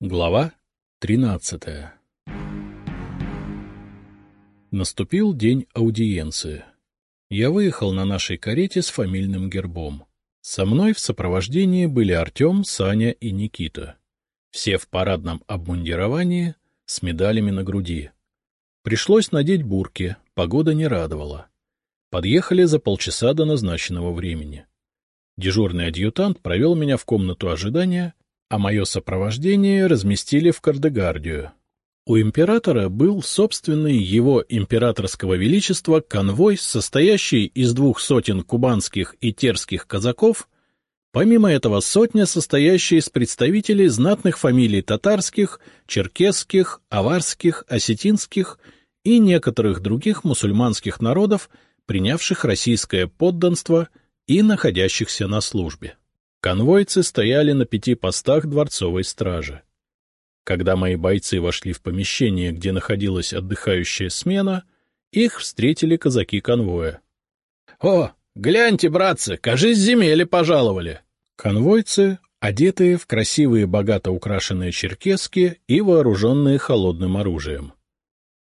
Глава тринадцатая Наступил день аудиенции. Я выехал на нашей карете с фамильным гербом. Со мной в сопровождении были Артем, Саня и Никита. Все в парадном обмундировании, с медалями на груди. Пришлось надеть бурки, погода не радовала. Подъехали за полчаса до назначенного времени. Дежурный адъютант провел меня в комнату ожидания — а мое сопровождение разместили в Кардегардию. У императора был собственный его императорского величества конвой, состоящий из двух сотен кубанских и терских казаков, помимо этого сотня, состоящая из представителей знатных фамилий татарских, черкесских, аварских, осетинских и некоторых других мусульманских народов, принявших российское подданство и находящихся на службе. Конвойцы стояли на пяти постах дворцовой стражи. Когда мои бойцы вошли в помещение, где находилась отдыхающая смена, их встретили казаки конвоя. — О, гляньте, братцы, кажись, земели пожаловали! Конвойцы, одетые в красивые богато украшенные черкески и вооруженные холодным оружием.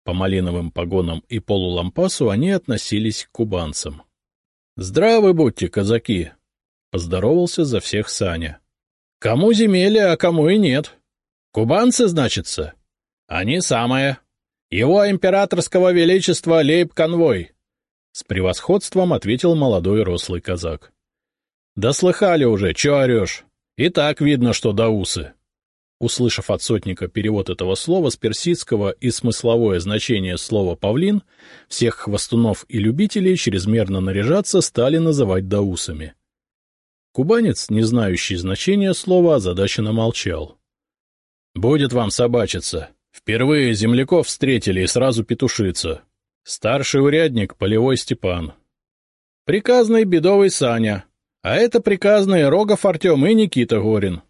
По малиновым погонам и полулампасу они относились к кубанцам. — Здравы будьте, казаки! — поздоровался за всех Саня. — Кому земелья, а кому и нет. Кубанцы, значится? — Они самые. Его императорского величества лейб-конвой. С превосходством ответил молодой рослый казак. — Да слыхали уже, чё орёшь? И так видно, что даусы. Услышав от сотника перевод этого слова с персидского и смысловое значение слова «павлин», всех хвостунов и любителей чрезмерно наряжаться стали называть даусами. Кубанец, не знающий значения слова, озадаченно молчал. — Будет вам собачиться. Впервые земляков встретили и сразу петушица. Старший урядник — полевой Степан. Приказный бедовый Саня. А это приказные Рогов Артем и Никита Горин.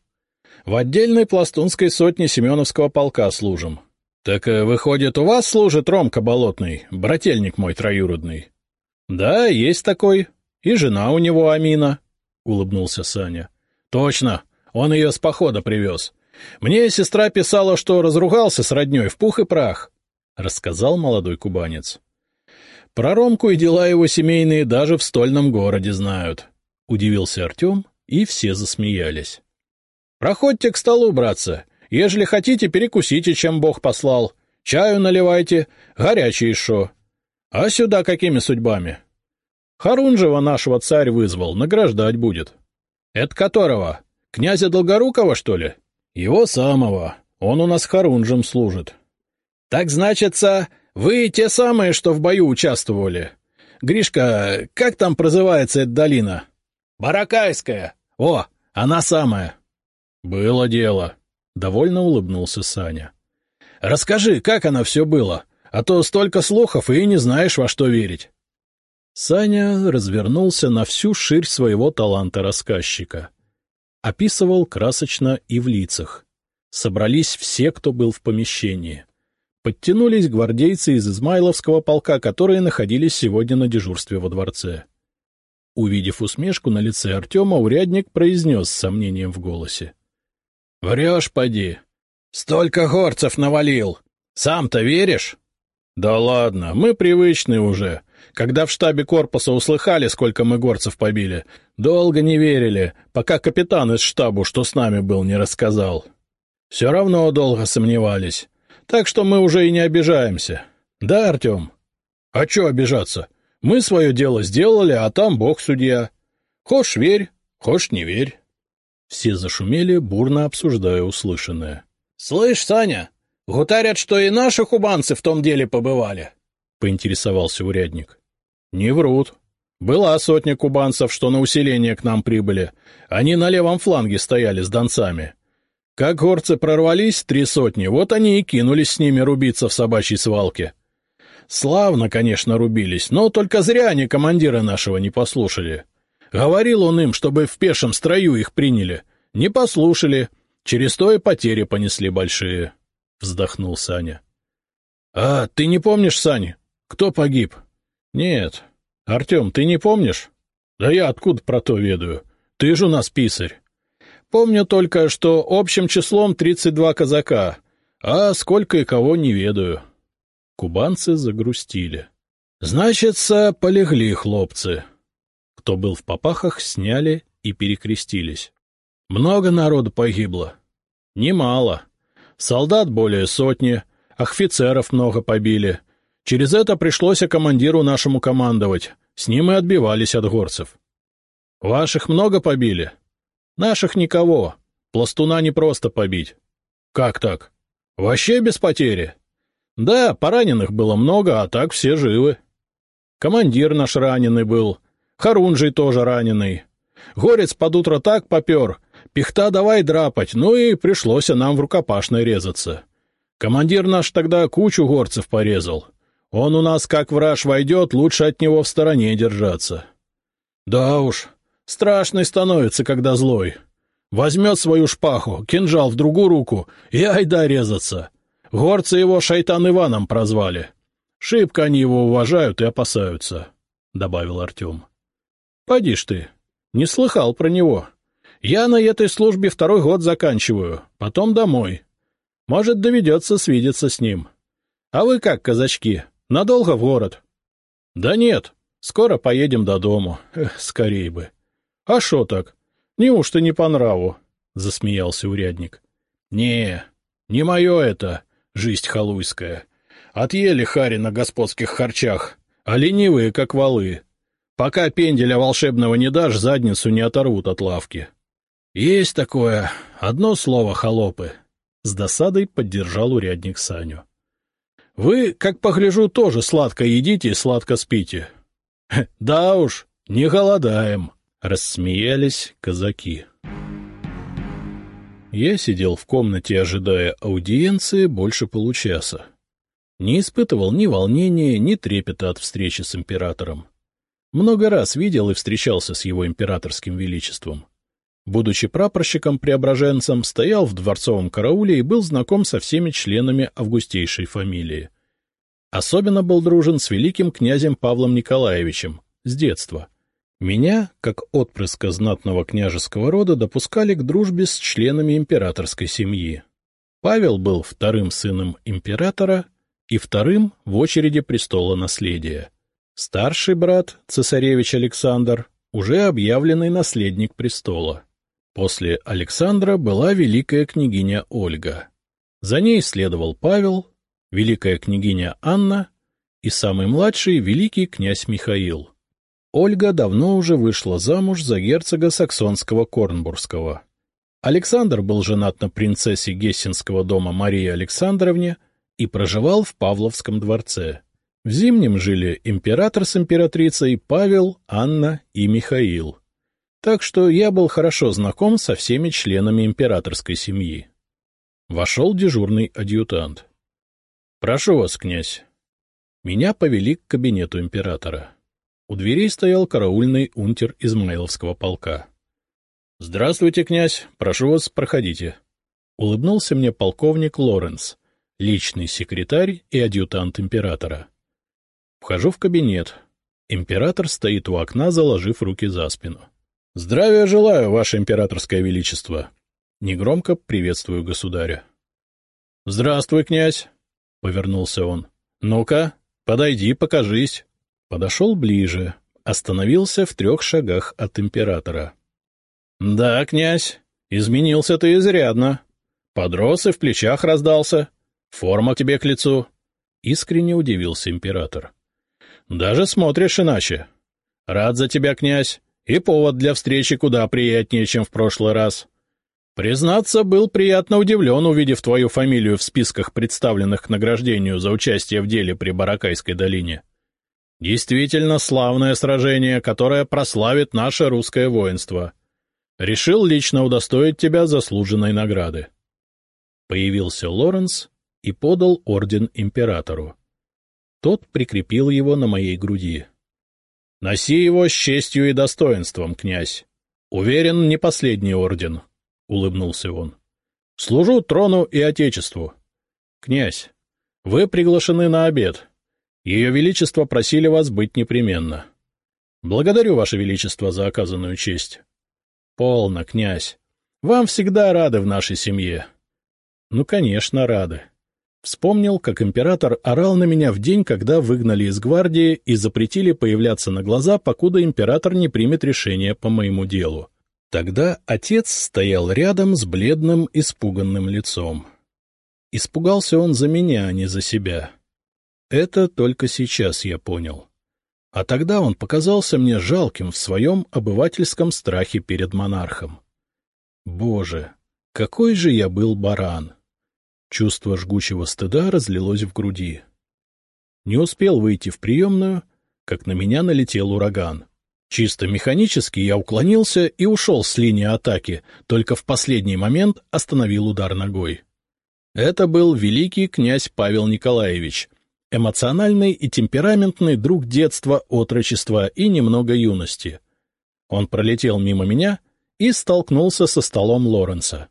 В отдельной пластунской сотне Семеновского полка служим. Так, э, выходит, у вас служит Ромка Болотный, брательник мой троюродный? — Да, есть такой. И жена у него Амина. — улыбнулся Саня. — Точно, он ее с похода привез. Мне сестра писала, что разругался с родней в пух и прах, — рассказал молодой кубанец. — Про Ромку и дела его семейные даже в стольном городе знают, — удивился Артем, и все засмеялись. — Проходьте к столу, братцы. Ежели хотите, перекусите, чем Бог послал. Чаю наливайте, горячий шо. А сюда какими судьбами? Харунжева нашего царь вызвал, награждать будет. — Это которого? Князя Долгорукова, что ли? — Его самого. Он у нас Харунжем служит. — Так, значится, вы те самые, что в бою участвовали. Гришка, как там прозывается эта долина? — Баракайская. О, она самая. — Было дело. Довольно улыбнулся Саня. — Расскажи, как она все было, а то столько слухов и не знаешь, во что верить. Саня развернулся на всю ширь своего таланта рассказчика. Описывал красочно и в лицах. Собрались все, кто был в помещении. Подтянулись гвардейцы из Измайловского полка, которые находились сегодня на дежурстве во дворце. Увидев усмешку на лице Артема, урядник произнес с сомнением в голосе. — Врешь, поди. Столько горцев навалил. Сам-то веришь? — Да ладно, мы привычны уже. Когда в штабе корпуса услыхали, сколько мы горцев побили, долго не верили, пока капитан из штабу, что с нами был, не рассказал. Все равно долго сомневались. Так что мы уже и не обижаемся. Да, Артем? А че обижаться? Мы свое дело сделали, а там бог судья. Хошь верь, хошь не верь. Все зашумели, бурно обсуждая услышанное. — Слышь, Саня, гутарят, что и наши кубанцы в том деле побывали, — поинтересовался урядник. — Не врут. Была сотня кубанцев, что на усиление к нам прибыли. Они на левом фланге стояли с донцами. Как горцы прорвались, три сотни, вот они и кинулись с ними рубиться в собачьей свалке. Славно, конечно, рубились, но только зря они командира нашего не послушали. Говорил он им, чтобы в пешем строю их приняли. Не послушали, через то и потери понесли большие. Вздохнул Саня. — А, ты не помнишь, Саня, кто погиб? —— Нет. Артем, ты не помнишь? — Да я откуда про то ведаю? Ты же у нас писарь. — Помню только, что общим числом 32 казака, а сколько и кого не ведаю. Кубанцы загрустили. Значится, полегли хлопцы. Кто был в попахах, сняли и перекрестились. Много народу погибло. Немало. Солдат более сотни, офицеров много побили. Через это пришлось командиру нашему командовать. С ним и отбивались от горцев. Ваших много побили? Наших никого. Пластуна не просто побить. Как так? Вообще без потери? Да, пораненых было много, а так все живы. Командир наш раненый был. Харунжий тоже раненый. Горец под утро так попер. Пихта давай драпать, ну и пришлось нам в рукопашной резаться. Командир наш тогда кучу горцев порезал. Он у нас, как враж войдет, лучше от него в стороне держаться. Да уж, страшный становится, когда злой. Возьмет свою шпаху, кинжал в другую руку и айда резаться. Горцы его шайтан Иваном прозвали. Шибко они его уважают и опасаются, — добавил Артем. — Поди ж ты, не слыхал про него. Я на этой службе второй год заканчиваю, потом домой. Может, доведется свидеться с ним. А вы как, казачки, Надолго в город? — Да нет, скоро поедем до дому. Эх, скорей бы. — А шо так? Неужто не по нраву? — засмеялся урядник. — Не, не мое это, жизнь халуйская. Отъели хари на господских харчах, а ленивые, как валы. Пока пенделя волшебного не дашь, задницу не оторвут от лавки. — Есть такое. Одно слово, холопы. С досадой поддержал урядник Саню. Вы, как погляжу, тоже сладко едите и сладко спите. — Да уж, не голодаем, — рассмеялись казаки. Я сидел в комнате, ожидая аудиенции больше получаса. Не испытывал ни волнения, ни трепета от встречи с императором. Много раз видел и встречался с его императорским величеством. Будучи прапорщиком-преображенцем, стоял в дворцовом карауле и был знаком со всеми членами августейшей фамилии. Особенно был дружен с великим князем Павлом Николаевичем, с детства. Меня, как отпрыска знатного княжеского рода, допускали к дружбе с членами императорской семьи. Павел был вторым сыном императора и вторым в очереди престола наследия. Старший брат, цесаревич Александр, уже объявленный наследник престола. После Александра была великая княгиня Ольга. За ней следовал Павел, великая княгиня Анна и самый младший великий князь Михаил. Ольга давно уже вышла замуж за герцога саксонского Корнбургского. Александр был женат на принцессе Гессенского дома Марии Александровне и проживал в Павловском дворце. В Зимнем жили император с императрицей Павел, Анна и Михаил так что я был хорошо знаком со всеми членами императорской семьи. Вошел дежурный адъютант. — Прошу вас, князь. Меня повели к кабинету императора. У дверей стоял караульный унтер Измайловского полка. — Здравствуйте, князь, прошу вас, проходите. Улыбнулся мне полковник Лоренс, личный секретарь и адъютант императора. Вхожу в кабинет. Император стоит у окна, заложив руки за спину. — Здравия желаю, ваше императорское величество! Негромко приветствую государя. — Здравствуй, князь! — повернулся он. — Ну-ка, подойди, покажись. Подошел ближе, остановился в трех шагах от императора. — Да, князь, изменился ты изрядно. Подрос и в плечах раздался. Форма тебе к лицу. Искренне удивился император. — Даже смотришь иначе. Рад за тебя, князь. И повод для встречи куда приятнее, чем в прошлый раз. Признаться, был приятно удивлен, увидев твою фамилию в списках, представленных к награждению за участие в деле при Баракайской долине. Действительно славное сражение, которое прославит наше русское воинство. Решил лично удостоить тебя заслуженной награды. Появился Лоренс и подал орден императору. Тот прикрепил его на моей груди. — Носи его с честью и достоинством, князь. Уверен, не последний орден, — улыбнулся он. — Служу трону и отечеству. Князь, вы приглашены на обед. Ее Величество просили вас быть непременно. Благодарю, Ваше Величество, за оказанную честь. — Полно, князь. Вам всегда рады в нашей семье. Ну, конечно, рады. Вспомнил, как император орал на меня в день, когда выгнали из гвардии и запретили появляться на глаза, покуда император не примет решение по моему делу. Тогда отец стоял рядом с бледным, испуганным лицом. Испугался он за меня, а не за себя. Это только сейчас я понял. А тогда он показался мне жалким в своем обывательском страхе перед монархом. Боже, какой же я был баран! Чувство жгучего стыда разлилось в груди. Не успел выйти в приемную, как на меня налетел ураган. Чисто механически я уклонился и ушел с линии атаки, только в последний момент остановил удар ногой. Это был великий князь Павел Николаевич, эмоциональный и темпераментный друг детства, отрочества и немного юности. Он пролетел мимо меня и столкнулся со столом Лоренса.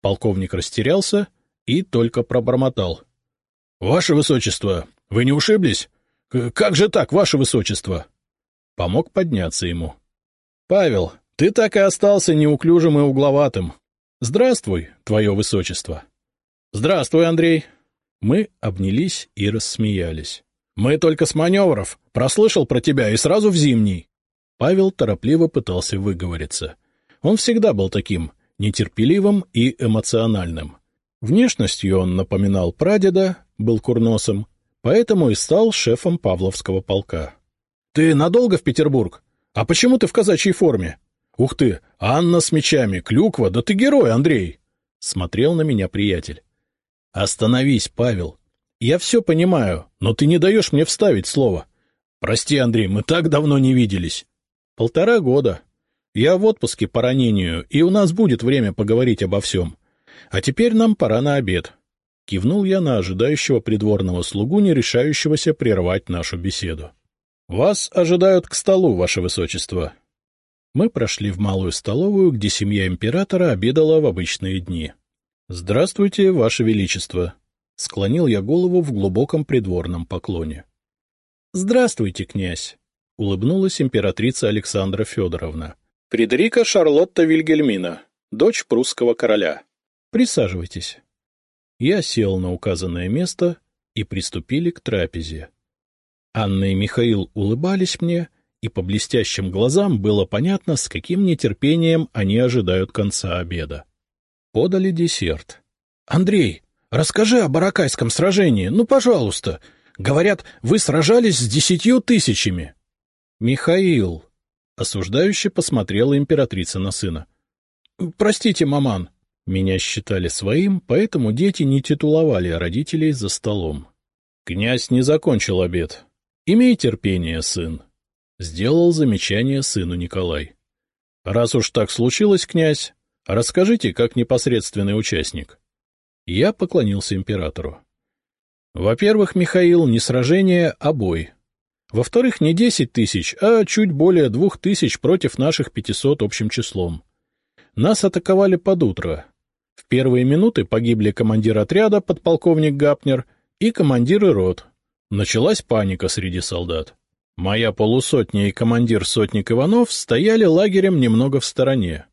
Полковник растерялся и только пробормотал. — Ваше Высочество, вы не ушиблись? Как же так, Ваше Высочество? Помог подняться ему. — Павел, ты так и остался неуклюжим и угловатым. Здравствуй, Твое Высочество. — Здравствуй, Андрей. Мы обнялись и рассмеялись. — Мы только с маневров. Прослышал про тебя и сразу в зимний. Павел торопливо пытался выговориться. Он всегда был таким, нетерпеливым и эмоциональным. Внешностью он напоминал прадеда, был курносом, поэтому и стал шефом Павловского полка. — Ты надолго в Петербург? А почему ты в казачьей форме? — Ух ты, Анна с мечами, клюква, да ты герой, Андрей! — смотрел на меня приятель. — Остановись, Павел. Я все понимаю, но ты не даешь мне вставить слово. Прости, Андрей, мы так давно не виделись. — Полтора года. Я в отпуске по ранению, и у нас будет время поговорить обо всем. А теперь нам пора на обед. Кивнул я на ожидающего придворного слугу, не решающегося прервать нашу беседу. — Вас ожидают к столу, ваше высочество. Мы прошли в малую столовую, где семья императора обедала в обычные дни. — Здравствуйте, ваше величество! — склонил я голову в глубоком придворном поклоне. — Здравствуйте, князь! — улыбнулась императрица Александра Федоровна. — Фредерика Шарлотта Вильгельмина, дочь прусского короля. Присаживайтесь. Я сел на указанное место, и приступили к трапезе. Анна и Михаил улыбались мне, и по блестящим глазам было понятно, с каким нетерпением они ожидают конца обеда. Подали десерт. — Андрей, расскажи о Баракайском сражении, ну, пожалуйста. Говорят, вы сражались с десятью тысячами. — Михаил, — осуждающе посмотрела императрица на сына. — Простите, маман, меня считали своим, поэтому дети не титуловали родителей за столом. Князь не закончил обед. «Имей терпение, сын», — сделал замечание сыну Николай. «Раз уж так случилось, князь, расскажите, как непосредственный участник». Я поклонился императору. Во-первых, Михаил, не сражение, а бой. Во-вторых, не десять тысяч, а чуть более двух тысяч против наших пятисот общим числом. Нас атаковали под утро, в первые минуты погибли командир отряда, подполковник Гапнер, и командиры рот. Началась паника среди солдат. Моя полусотня и командир сотник Иванов стояли лагерем немного в стороне.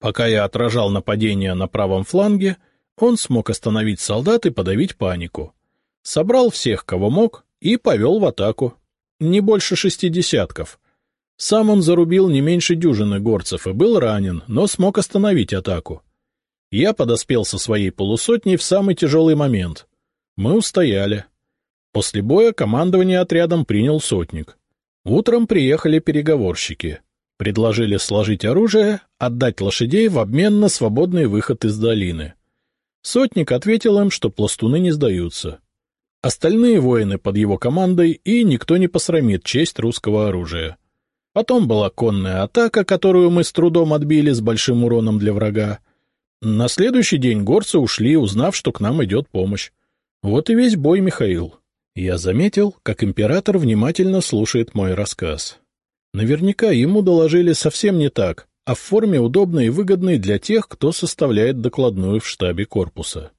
Пока я отражал нападение на правом фланге, он смог остановить солдат и подавить панику. Собрал всех, кого мог, и повел в атаку. Не больше шести десятков. Сам он зарубил не меньше дюжины горцев и был ранен, но смог остановить атаку. Я подоспел со своей полусотней в самый тяжелый момент. Мы устояли. После боя командование отрядом принял сотник. Утром приехали переговорщики. Предложили сложить оружие, отдать лошадей в обмен на свободный выход из долины. Сотник ответил им, что пластуны не сдаются. Остальные воины под его командой, и никто не посрамит честь русского оружия. Потом была конная атака, которую мы с трудом отбили с большим уроном для врага. На следующий день горцы ушли, узнав, что к нам идет помощь. Вот и весь бой, Михаил. Я заметил, как император внимательно слушает мой рассказ. Наверняка ему доложили совсем не так, а в форме удобной и выгодной для тех, кто составляет докладную в штабе корпуса.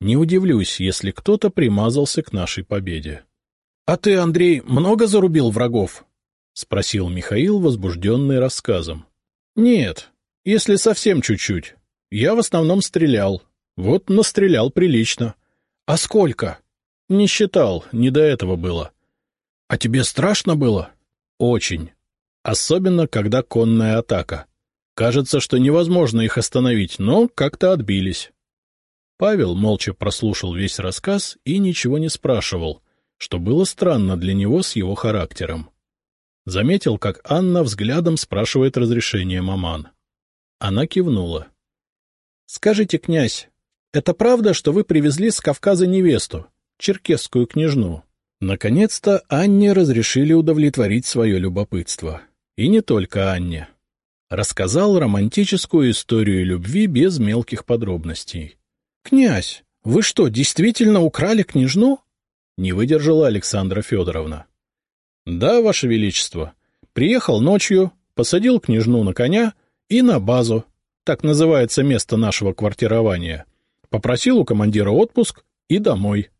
Не удивлюсь, если кто-то примазался к нашей победе. — А ты, Андрей, много зарубил врагов? — спросил Михаил, возбужденный рассказом. — Нет, если совсем чуть-чуть. Я в основном стрелял. Вот настрелял прилично. — А сколько? — Не считал, не до этого было. — А тебе страшно было? — Очень. Особенно, когда конная атака. Кажется, что невозможно их остановить, но как-то отбились. Павел молча прослушал весь рассказ и ничего не спрашивал, что было странно для него с его характером. Заметил, как Анна взглядом спрашивает разрешение маман. Она кивнула. — Скажите, князь, это правда, что вы привезли с Кавказа невесту, черкесскую княжну? Наконец-то Анне разрешили удовлетворить свое любопытство. И не только Анне. Рассказал романтическую историю любви без мелких подробностей. — Князь, вы что, действительно украли княжну? — не выдержала Александра Федоровна. — Да, Ваше Величество. Приехал ночью, посадил княжну на коня и на базу, так называется место нашего квартирования. Попросил у командира отпуск и домой.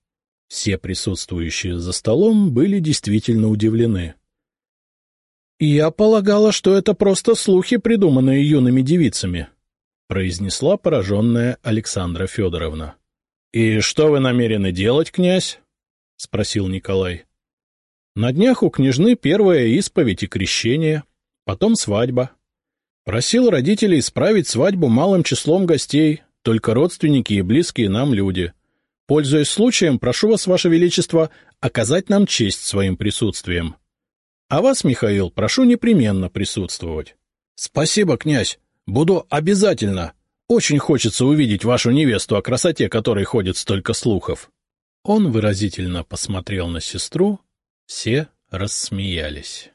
Все присутствующие за столом были действительно удивлены. — Я полагала, что это просто слухи, придуманные юными девицами, — произнесла пораженная Александра Федоровна. — И что вы намерены делать, князь? — спросил Николай. — На днях у княжны первая исповедь и крещение, потом свадьба. Просил родителей справить свадьбу малым числом гостей, только родственники и близкие нам люди. Пользуясь случаем, прошу вас, ваше величество, оказать нам честь своим присутствием. А вас, Михаил, прошу непременно присутствовать. — Спасибо, князь. Буду обязательно. Очень хочется увидеть вашу невесту, о красоте которой ходит столько слухов. Он выразительно посмотрел на сестру. Все рассмеялись.